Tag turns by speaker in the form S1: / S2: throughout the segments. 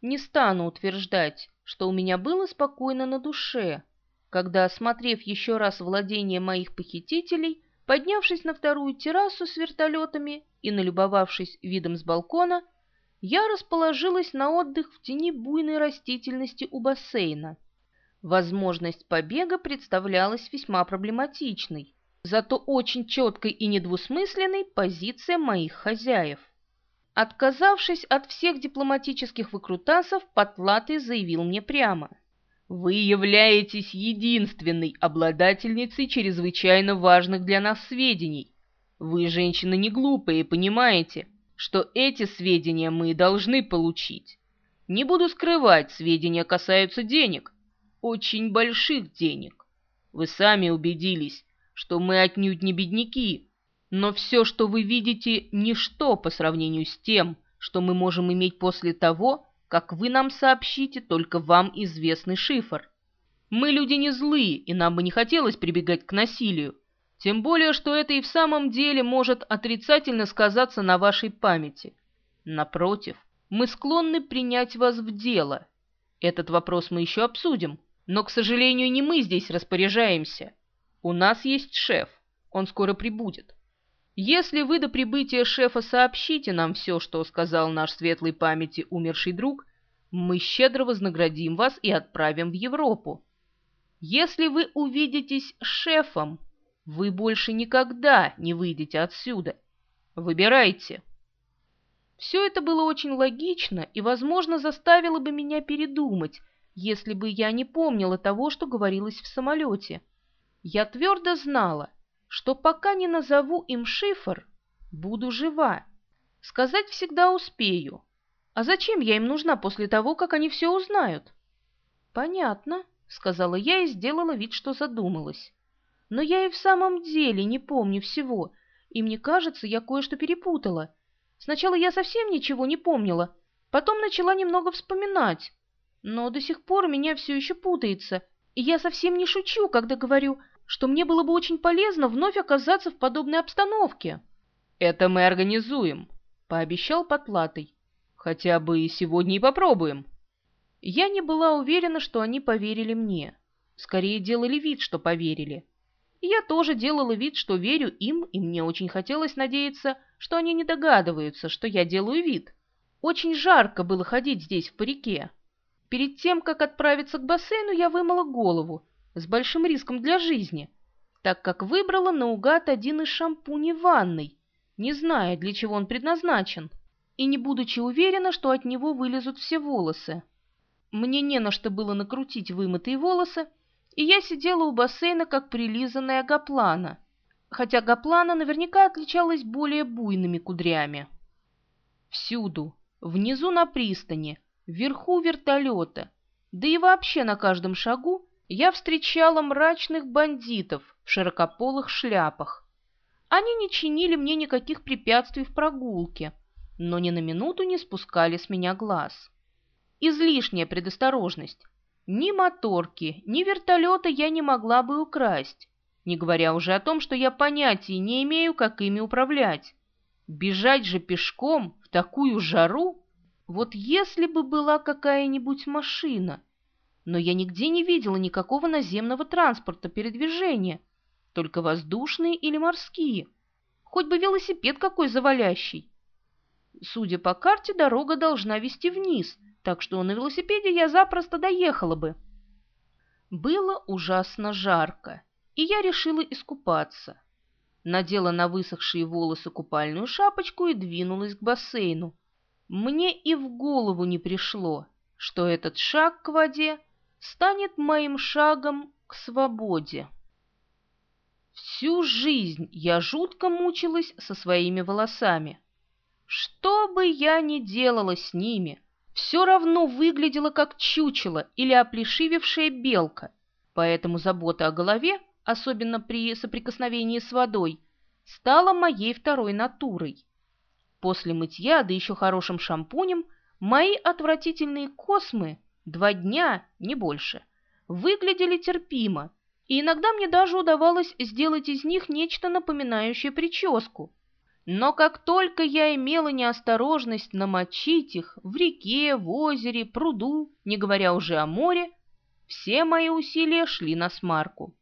S1: Не стану утверждать, что у меня было спокойно на душе, когда, осмотрев еще раз владение моих похитителей, поднявшись на вторую террасу с вертолетами и налюбовавшись видом с балкона, я расположилась на отдых в тени буйной растительности у бассейна. Возможность побега представлялась весьма проблематичной, зато очень четкой и недвусмысленной позиция моих хозяев. Отказавшись от всех дипломатических выкрутасов, Потлатый заявил мне прямо. «Вы являетесь единственной обладательницей чрезвычайно важных для нас сведений. Вы, женщина, не глупые, понимаете, что эти сведения мы должны получить. Не буду скрывать, сведения касаются денег, очень больших денег. Вы сами убедились, что мы отнюдь не бедняки, но все, что вы видите, ничто по сравнению с тем, что мы можем иметь после того, как вы нам сообщите только вам известный шифр. Мы люди не злые, и нам бы не хотелось прибегать к насилию, тем более, что это и в самом деле может отрицательно сказаться на вашей памяти. Напротив, мы склонны принять вас в дело. Этот вопрос мы еще обсудим, но, к сожалению, не мы здесь распоряжаемся. У нас есть шеф, он скоро прибудет. Если вы до прибытия шефа сообщите нам все, что сказал наш светлой памяти умерший друг, мы щедро вознаградим вас и отправим в Европу. Если вы увидитесь с шефом, вы больше никогда не выйдете отсюда. Выбирайте. Все это было очень логично и, возможно, заставило бы меня передумать, если бы я не помнила того, что говорилось в самолете. Я твердо знала, что пока не назову им шифр, буду жива. Сказать всегда успею. А зачем я им нужна после того, как они все узнают? Понятно, сказала я и сделала вид, что задумалась. Но я и в самом деле не помню всего, и мне кажется, я кое-что перепутала. Сначала я совсем ничего не помнила, потом начала немного вспоминать. Но до сих пор меня все еще путается, и я совсем не шучу, когда говорю, что мне было бы очень полезно вновь оказаться в подобной обстановке. «Это мы организуем», — пообещал Потлатый. «Хотя бы и сегодня и попробуем». Я не была уверена, что они поверили мне. Скорее делали вид, что поверили. И я тоже делала вид, что верю им, и мне очень хотелось надеяться, что они не догадываются, что я делаю вид. Очень жарко было ходить здесь в парике. Перед тем, как отправиться к бассейну, я вымыла голову с большим риском для жизни, так как выбрала наугад один из шампуней ванной, не зная, для чего он предназначен, и не будучи уверена, что от него вылезут все волосы. Мне не на что было накрутить вымытые волосы, и я сидела у бассейна, как прилизанная гоплана, хотя гоплана наверняка отличалась более буйными кудрями. Всюду, внизу на пристани, вверху вертолета, да и вообще на каждом шагу я встречала мрачных бандитов в широкополых шляпах. Они не чинили мне никаких препятствий в прогулке, но ни на минуту не спускали с меня глаз. Излишняя предосторожность, ни моторки, ни вертолета я не могла бы украсть, не говоря уже о том, что я понятия не имею, как ими управлять. Бежать же пешком в такую жару? Вот если бы была какая-нибудь машина. Но я нигде не видела никакого наземного транспорта передвижения, только воздушные или морские. Хоть бы велосипед какой завалящий. Судя по карте, дорога должна вести вниз — так что на велосипеде я запросто доехала бы. Было ужасно жарко, и я решила искупаться. Надела на высохшие волосы купальную шапочку и двинулась к бассейну. Мне и в голову не пришло, что этот шаг к воде станет моим шагом к свободе. Всю жизнь я жутко мучилась со своими волосами. Что бы я ни делала с ними — все равно выглядела как чучело или оплешивевшая белка, поэтому забота о голове, особенно при соприкосновении с водой, стала моей второй натурой. После мытья, да еще хорошим шампунем, мои отвратительные космы, два дня, не больше, выглядели терпимо, и иногда мне даже удавалось сделать из них нечто напоминающее прическу. Но как только я имела неосторожность намочить их в реке, в озере, пруду, не говоря уже о море, все мои усилия шли на смарку.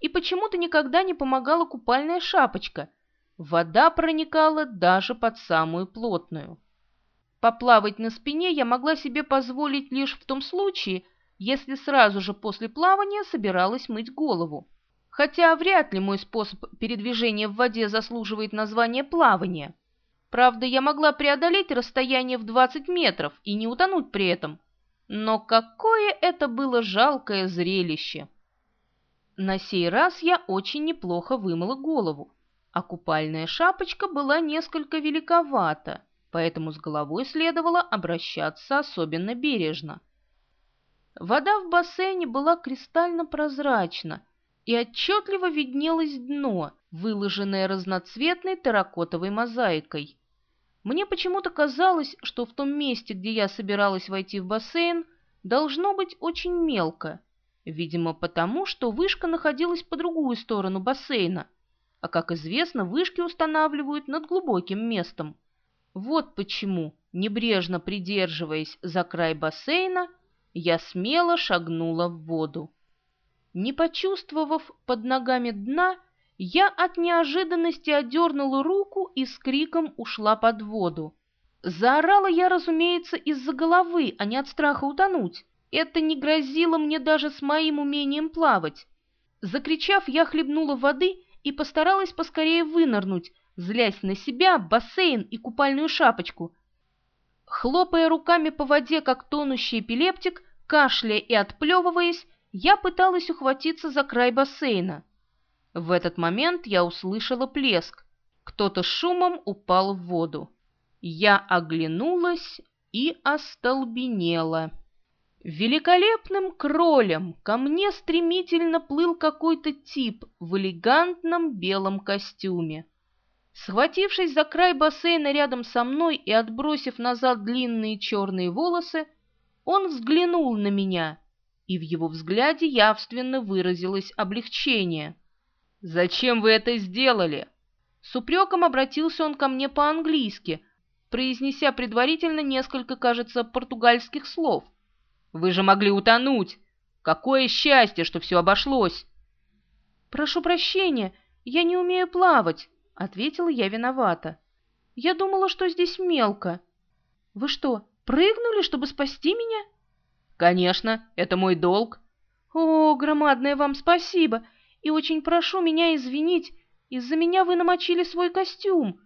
S1: И почему-то никогда не помогала купальная шапочка. Вода проникала даже под самую плотную. Поплавать на спине я могла себе позволить лишь в том случае, если сразу же после плавания собиралась мыть голову. Хотя вряд ли мой способ передвижения в воде заслуживает названия плавания. Правда, я могла преодолеть расстояние в 20 метров и не утонуть при этом. Но какое это было жалкое зрелище! На сей раз я очень неплохо вымыла голову, а купальная шапочка была несколько великовата, поэтому с головой следовало обращаться особенно бережно. Вода в бассейне была кристально прозрачна, и отчетливо виднелось дно, выложенное разноцветной терракотовой мозаикой. Мне почему-то казалось, что в том месте, где я собиралась войти в бассейн, должно быть очень мелко, видимо, потому, что вышка находилась по другую сторону бассейна, а, как известно, вышки устанавливают над глубоким местом. Вот почему, небрежно придерживаясь за край бассейна, я смело шагнула в воду. Не почувствовав под ногами дна, я от неожиданности одернула руку и с криком ушла под воду. Заорала я, разумеется, из-за головы, а не от страха утонуть. Это не грозило мне даже с моим умением плавать. Закричав, я хлебнула воды и постаралась поскорее вынырнуть, злясь на себя, бассейн и купальную шапочку. Хлопая руками по воде, как тонущий эпилептик, кашляя и отплевываясь, я пыталась ухватиться за край бассейна. В этот момент я услышала плеск. Кто-то шумом упал в воду. Я оглянулась и остолбенела. Великолепным кролем ко мне стремительно плыл какой-то тип в элегантном белом костюме. Схватившись за край бассейна рядом со мной и отбросив назад длинные черные волосы, он взглянул на меня, и в его взгляде явственно выразилось облегчение. «Зачем вы это сделали?» С упреком обратился он ко мне по-английски, произнеся предварительно несколько, кажется, португальских слов. «Вы же могли утонуть! Какое счастье, что все обошлось!» «Прошу прощения, я не умею плавать», — ответила я виновата. «Я думала, что здесь мелко. Вы что, прыгнули, чтобы спасти меня?» «Конечно, это мой долг». «О, громадное вам спасибо, и очень прошу меня извинить, из-за меня вы намочили свой костюм.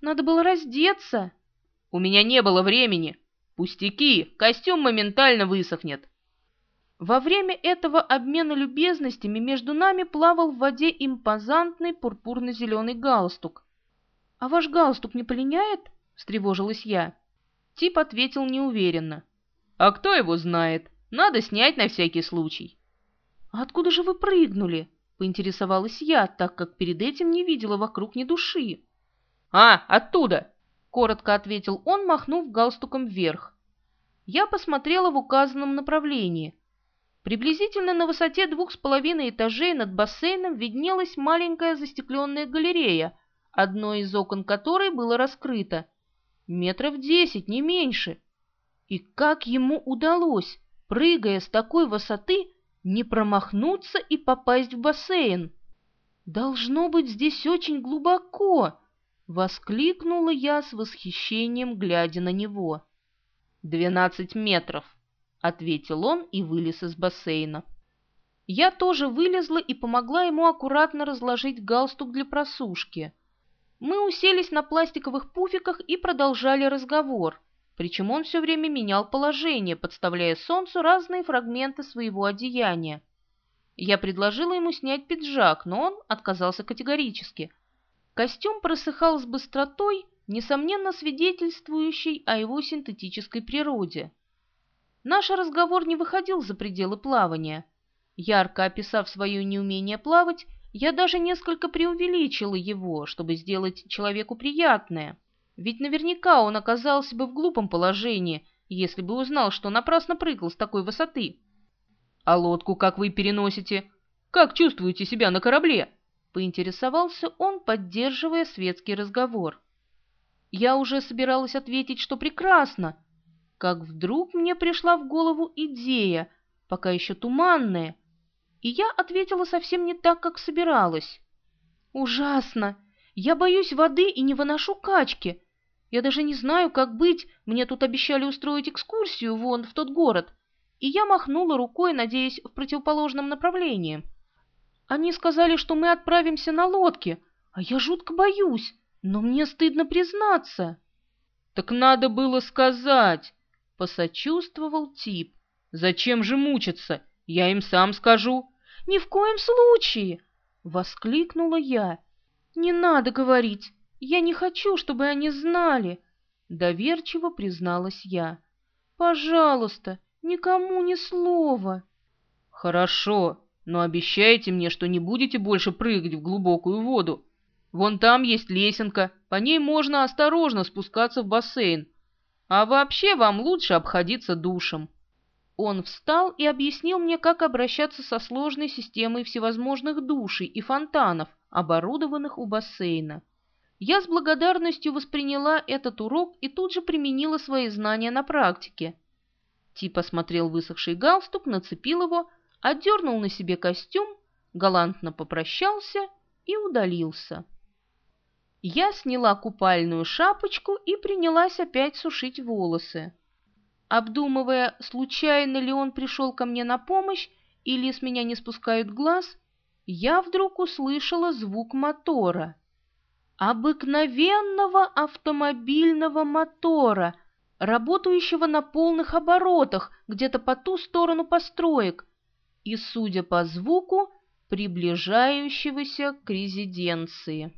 S1: Надо было раздеться». «У меня не было времени. Пустяки, костюм моментально высохнет». Во время этого обмена любезностями между нами плавал в воде импозантный пурпурно-зеленый галстук. «А ваш галстук не полиняет?» — встревожилась я. Тип ответил неуверенно. «А кто его знает? Надо снять на всякий случай». «А откуда же вы прыгнули?» — поинтересовалась я, так как перед этим не видела вокруг ни души. «А, оттуда!» — коротко ответил он, махнув галстуком вверх. Я посмотрела в указанном направлении. Приблизительно на высоте двух с половиной этажей над бассейном виднелась маленькая застекленная галерея, одно из окон которой было раскрыто. Метров десять, не меньше. И как ему удалось, прыгая с такой высоты, не промахнуться и попасть в бассейн? «Должно быть здесь очень глубоко!» — воскликнула я с восхищением, глядя на него. «Двенадцать метров!» — ответил он и вылез из бассейна. Я тоже вылезла и помогла ему аккуратно разложить галстук для просушки. Мы уселись на пластиковых пуфиках и продолжали разговор. Причем он все время менял положение, подставляя солнцу разные фрагменты своего одеяния. Я предложила ему снять пиджак, но он отказался категорически. Костюм просыхал с быстротой, несомненно свидетельствующей о его синтетической природе. Наш разговор не выходил за пределы плавания. Ярко описав свое неумение плавать, я даже несколько преувеличила его, чтобы сделать человеку приятное. Ведь наверняка он оказался бы в глупом положении, если бы узнал, что напрасно прыгал с такой высоты. «А лодку как вы переносите? Как чувствуете себя на корабле?» Поинтересовался он, поддерживая светский разговор. Я уже собиралась ответить, что прекрасно, как вдруг мне пришла в голову идея, пока еще туманная, и я ответила совсем не так, как собиралась. «Ужасно! Я боюсь воды и не выношу качки. Я даже не знаю, как быть, мне тут обещали устроить экскурсию вон в тот город» и я махнула рукой, надеясь в противоположном направлении. Они сказали, что мы отправимся на лодке, а я жутко боюсь, но мне стыдно признаться.
S2: Так надо было сказать, посочувствовал тип. Зачем же мучиться? Я им сам скажу.
S1: Ни в коем случае, воскликнула я. Не надо говорить. Я не хочу, чтобы они знали, доверчиво призналась я. Пожалуйста, Никому ни слова.
S2: Хорошо, но обещайте мне, что не будете больше прыгать в глубокую воду. Вон там есть лесенка, по ней можно осторожно спускаться в бассейн. А вообще вам лучше обходиться душем.
S1: Он встал и объяснил мне, как обращаться со сложной системой всевозможных душей и фонтанов, оборудованных у бассейна. Я с благодарностью восприняла этот урок и тут же применила свои знания на практике. Тип осмотрел высохший галстук, нацепил его, отдернул на себе костюм, галантно попрощался и удалился. Я сняла купальную шапочку и принялась опять сушить волосы. Обдумывая, случайно ли он пришел ко мне на помощь или с меня не спускают глаз, я вдруг услышала звук мотора. Обыкновенного автомобильного мотора — работающего на полных оборотах где-то по ту сторону построек и, судя по звуку, приближающегося к резиденции.